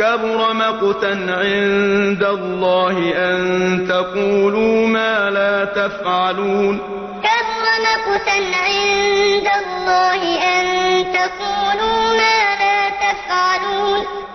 كبر مقتا عند الله أن تقولوا ما لا تفعلون. كبر مقتا عند الله أن تقولوا